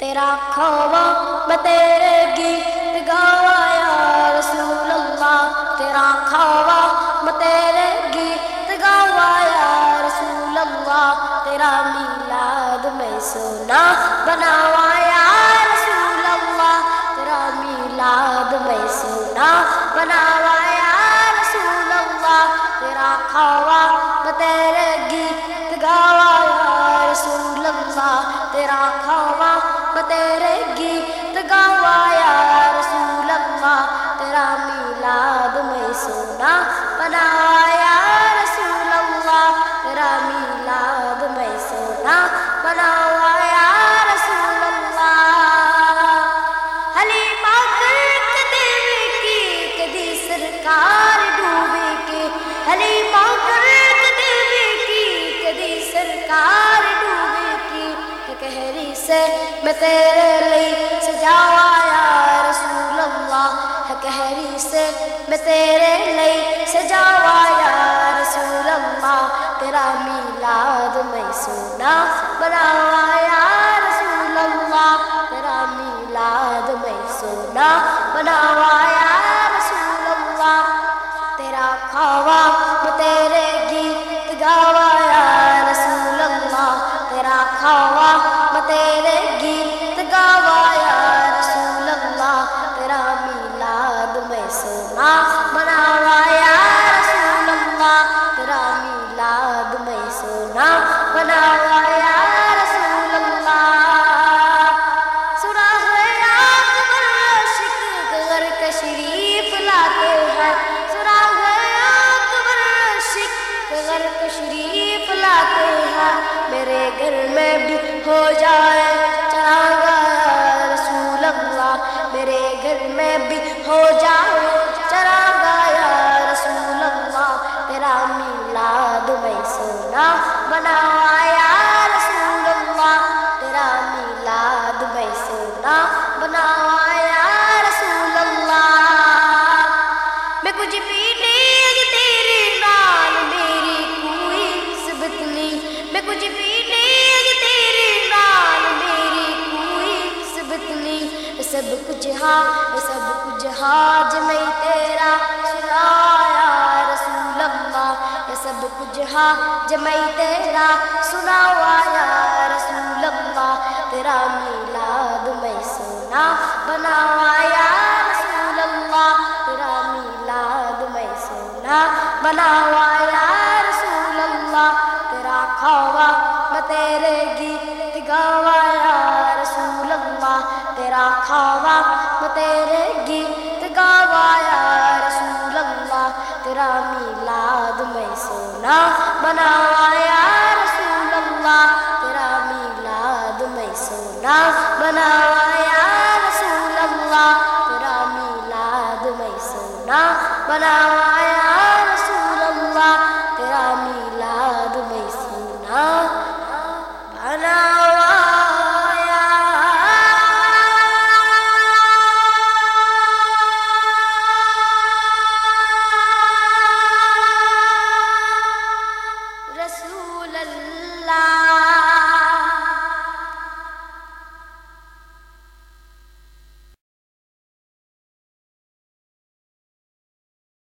تیرا کھوا میں تیرے گیت گاوا یا رسول اللہ، تیرا کھوا میں تیرے گیت گاوا یا رسول اللہ، تیرا میلاد میں سونا بناوا یا رسول اللہ، تیرا میلاد میں سونا بناوا یا رسول اللہ، تیرا کھوا میں تیرے گیت گاوا یا رسول اللہ تیرا کھوا تیرے گیت گوایا رسول اللہ تیرا میلاد میں سونا بنایا رسول اللہ تیرا میلاد میں سونا بنایا رسول اللہ دیوی کی کدی سرکار کہری سے میں تیرے لئی سجاوا یا رسول اللہ ہے کہری سے میں تیرے لئی سجاوا یا رسول اللہ تیرا میلاد میں سونا بناوا یا رسول اللہ تیرا میلاد میں سونا بناوا یا رسول اللہ تیرا کھاوا میں تیرے گیت گاوا یا رسول اللہ تیرا کھاوا تیرے گیت گاوایا رسول اللہ تیرا میلاد میں سونا بناوایا ہو جائے چلا گیا رسول اللہ، میرے گھر میں بھی ہو جائے چلا گیا رسول اللہ، تیرا میلاد میں سونا بنایا۔ سب کچھ ہاں سب کچھ ہاں جو میں تیرا سنایا رسول اللہ یہ سب کچھ ہاں جو میں تیرا سناوا یا رسول اللہ تیرا میلاد میں سونا بناوا یا رسول اللہ تیرا میلاد میں سونا بناوا یا رسول اللہ تیرا کھاوا میں تیرے گیت اللہ تیرا کھاوا میں تیرے گیت گاوا یا رسول اللہ، تیرا میلاد میں سونا بناوا یا رسول اللہ، تیرا میلاد میں سونا بناوا یا رسول اللہ، تیرا میلاد میں سونا بناوا